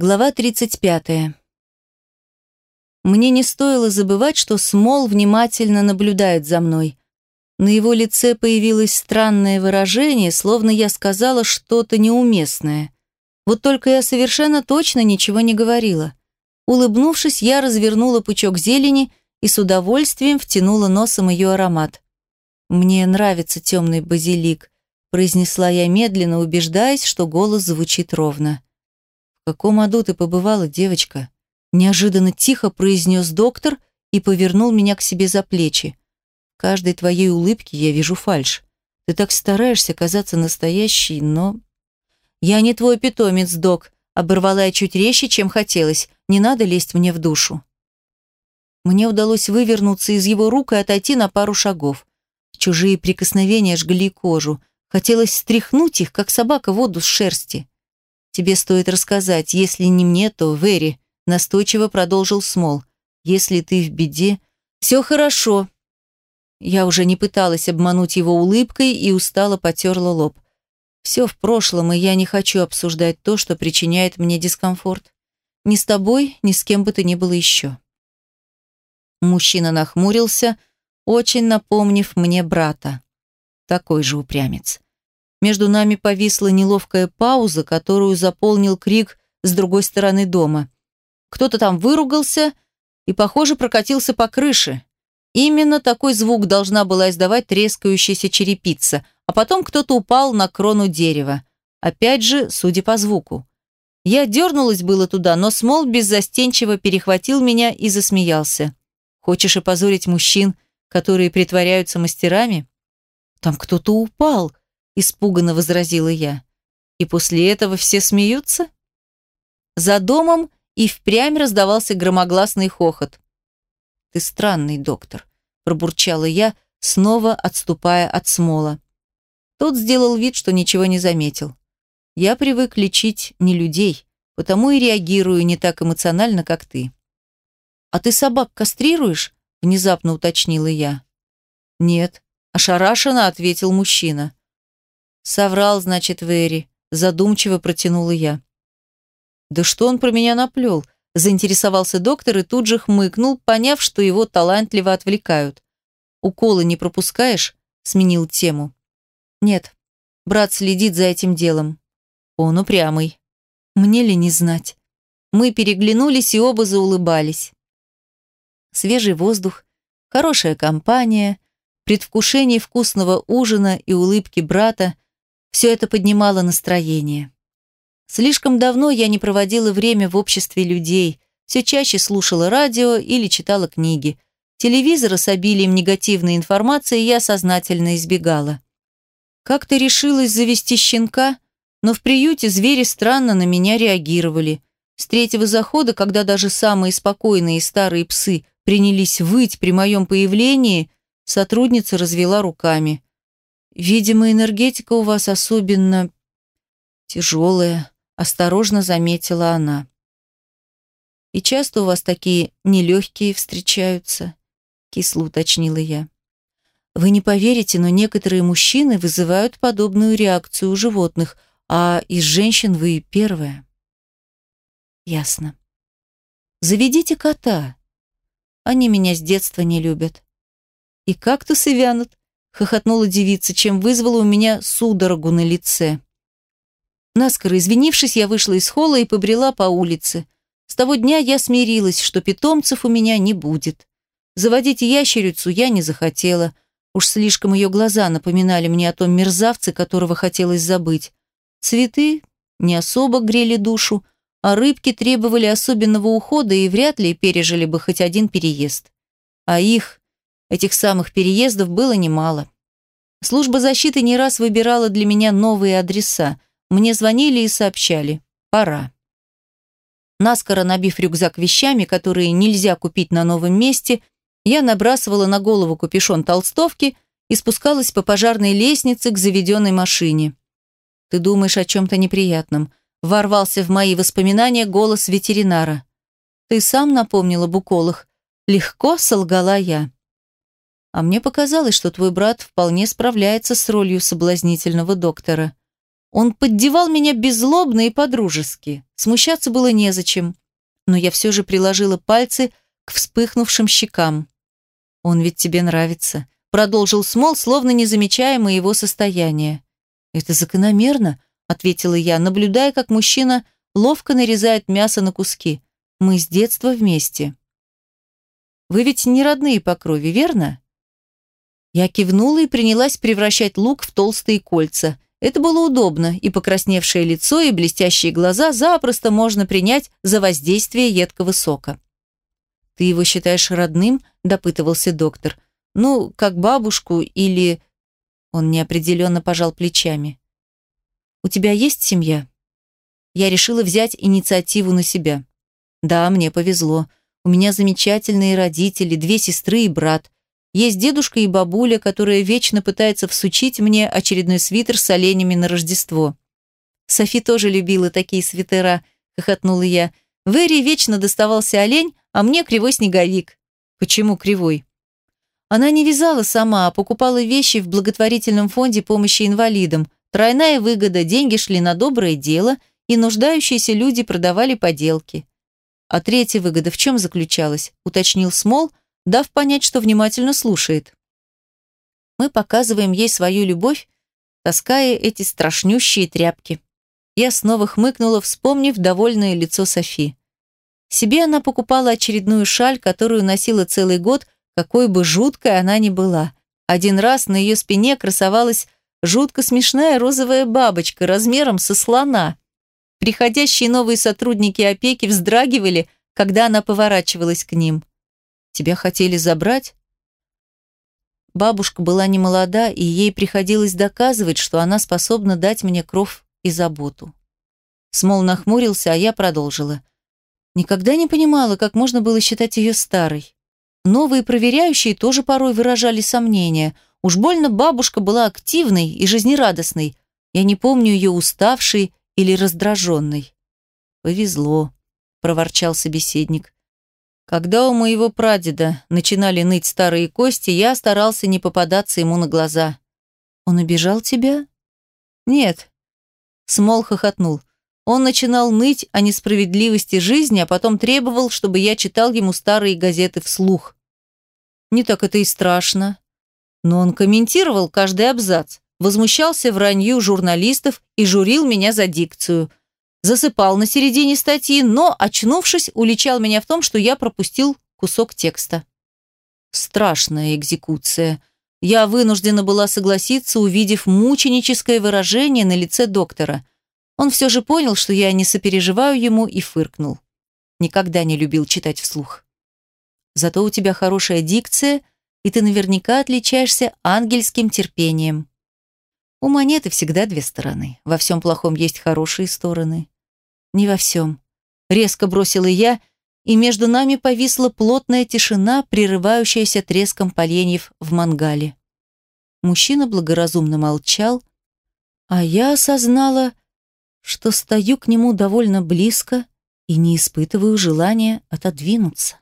Глава 35. Мне не стоило забывать, что Смол внимательно наблюдает за мной. На его лице появилось странное выражение, словно я сказала что-то неуместное. Вот только я совершенно точно ничего не говорила. Улыбнувшись, я развернула пучок зелени и с удовольствием втянула носом ее аромат. «Мне нравится темный базилик», произнесла я медленно, убеждаясь, что голос звучит ровно. «В каком аду ты побывала, девочка?» Неожиданно тихо произнес доктор и повернул меня к себе за плечи. В каждой твоей улыбке я вижу фальшь. Ты так стараешься казаться настоящей, но... «Я не твой питомец, док», — оборвала я чуть резче, чем хотелось. «Не надо лезть мне в душу». Мне удалось вывернуться из его рук и отойти на пару шагов. Чужие прикосновения жгли кожу. Хотелось стряхнуть их, как собака воду с шерсти. «Тебе стоит рассказать, если не мне, то Вэри», — настойчиво продолжил Смол. «Если ты в беде...» «Все хорошо». Я уже не пыталась обмануть его улыбкой и устало потерла лоб. «Все в прошлом, и я не хочу обсуждать то, что причиняет мне дискомфорт. Ни с тобой, ни с кем бы то ни было еще». Мужчина нахмурился, очень напомнив мне брата. Такой же упрямец. Между нами повисла неловкая пауза, которую заполнил крик с другой стороны дома. Кто-то там выругался и, похоже, прокатился по крыше. Именно такой звук должна была издавать трескающаяся черепица, а потом кто-то упал на крону дерева. Опять же, судя по звуку. Я дернулась было туда, но Смол беззастенчиво перехватил меня и засмеялся. «Хочешь опозорить мужчин, которые притворяются мастерами?» «Там кто-то упал», испуганно возразила я. И после этого все смеются? За домом и впрямь раздавался громогласный хохот. Ты странный доктор, пробурчала я, снова отступая от смола. Тот сделал вид, что ничего не заметил. Я привык лечить не людей, потому и реагирую не так эмоционально, как ты. А ты собак кастрируешь? внезапно уточнила я. Нет, ошарашенно ответил мужчина. Соврал, значит, Вэри. Задумчиво протянула я. Да что он про меня наплел? Заинтересовался доктор и тут же хмыкнул, поняв, что его талантливо отвлекают. «Уколы не пропускаешь?» – сменил тему. «Нет, брат следит за этим делом. Он упрямый. Мне ли не знать?» Мы переглянулись и оба заулыбались. Свежий воздух, хорошая компания, предвкушение вкусного ужина и улыбки брата – все это поднимало настроение. Слишком давно я не проводила время в обществе людей, все чаще слушала радио или читала книги. Телевизора с обилием негативной информации я сознательно избегала. Как-то решилась завести щенка, но в приюте звери странно на меня реагировали. С третьего захода, когда даже самые спокойные старые псы принялись выть при моем появлении, сотрудница развела руками. Видимо, энергетика у вас особенно тяжелая, осторожно заметила она. И часто у вас такие нелегкие встречаются, кисло уточнила я. Вы не поверите, но некоторые мужчины вызывают подобную реакцию у животных, а из женщин вы первая. Ясно. Заведите кота. Они меня с детства не любят. И кактусы вянут, хохотнула девица, чем вызвала у меня судорогу на лице. Наскоро извинившись, я вышла из холла и побрела по улице. С того дня я смирилась, что питомцев у меня не будет. Заводить ящерицу я не захотела. Уж слишком ее глаза напоминали мне о том мерзавце, которого хотелось забыть. Цветы не особо грели душу, а рыбки требовали особенного ухода и вряд ли пережили бы хоть один переезд. А их, Этих самых переездов было немало. Служба защиты не раз выбирала для меня новые адреса. Мне звонили и сообщали «пора». Наскоро набив рюкзак вещами, которые нельзя купить на новом месте, я набрасывала на голову капюшон толстовки и спускалась по пожарной лестнице к заведенной машине. «Ты думаешь о чем-то неприятном?» Ворвался в мои воспоминания голос ветеринара. «Ты сам напомнила Буколах?» Легко солгала я. А мне показалось, что твой брат вполне справляется с ролью соблазнительного доктора. Он поддевал меня беззлобно и подружески. Смущаться было незачем. Но я все же приложила пальцы к вспыхнувшим щекам. «Он ведь тебе нравится», — продолжил Смол, словно не замечая моего состояния. «Это закономерно», — ответила я, наблюдая, как мужчина ловко нарезает мясо на куски. «Мы с детства вместе». «Вы ведь не родные по крови, верно?» Я кивнула и принялась превращать лук в толстые кольца. Это было удобно, и покрасневшее лицо, и блестящие глаза запросто можно принять за воздействие едкого сока. «Ты его считаешь родным?» – допытывался доктор. «Ну, как бабушку или...» Он неопределенно пожал плечами. «У тебя есть семья?» Я решила взять инициативу на себя. «Да, мне повезло. У меня замечательные родители, две сестры и брат. Есть дедушка и бабуля, которая вечно пытается всучить мне очередной свитер с оленями на Рождество. Софи тоже любила такие свитера, хохотнула я. В Эре вечно доставался олень, а мне кривой снеговик. Почему кривой? Она не вязала сама, а покупала вещи в благотворительном фонде помощи инвалидам. Тройная выгода, деньги шли на доброе дело, и нуждающиеся люди продавали поделки. А третья выгода в чем заключалась, уточнил Смол, дав понять, что внимательно слушает. Мы показываем ей свою любовь, таская эти страшнющие тряпки. Я снова хмыкнула, вспомнив довольное лицо Софи. Себе она покупала очередную шаль, которую носила целый год, какой бы жуткой она ни была. Один раз на ее спине красовалась жутко смешная розовая бабочка размером со слона. Приходящие новые сотрудники опеки вздрагивали, когда она поворачивалась к ним. «Тебя хотели забрать?» Бабушка была не молода, и ей приходилось доказывать, что она способна дать мне кров и заботу. Смол нахмурился, а я продолжила. Никогда не понимала, как можно было считать ее старой. Новые проверяющие тоже порой выражали сомнения. Уж больно бабушка была активной и жизнерадостной. Я не помню ее уставшей или раздраженной. «Повезло», — проворчал собеседник. Когда у моего прадеда начинали ныть старые кости, я старался не попадаться ему на глаза. «Он обижал тебя?» «Нет». Смол хохотнул. Он начинал ныть о несправедливости жизни, а потом требовал, чтобы я читал ему старые газеты вслух. Не так это и страшно. Но он комментировал каждый абзац, возмущался вранью журналистов и журил меня за дикцию. Засыпал на середине статьи, но, очнувшись, уличал меня в том, что я пропустил кусок текста. Страшная экзекуция. Я вынуждена была согласиться, увидев мученическое выражение на лице доктора – он все же понял, что я не сопереживаю ему и фыркнул. Никогда не любил читать вслух. Зато у тебя хорошая дикция, и ты наверняка отличаешься ангельским терпением. У монеты всегда две стороны. Во всем плохом есть хорошие стороны. Не во всем. Резко бросила я, и между нами повисла плотная тишина, прерывающаяся треском поленьев в мангале. Мужчина благоразумно молчал, а я осознала, что стою к нему довольно близко и не испытываю желания отодвинуться.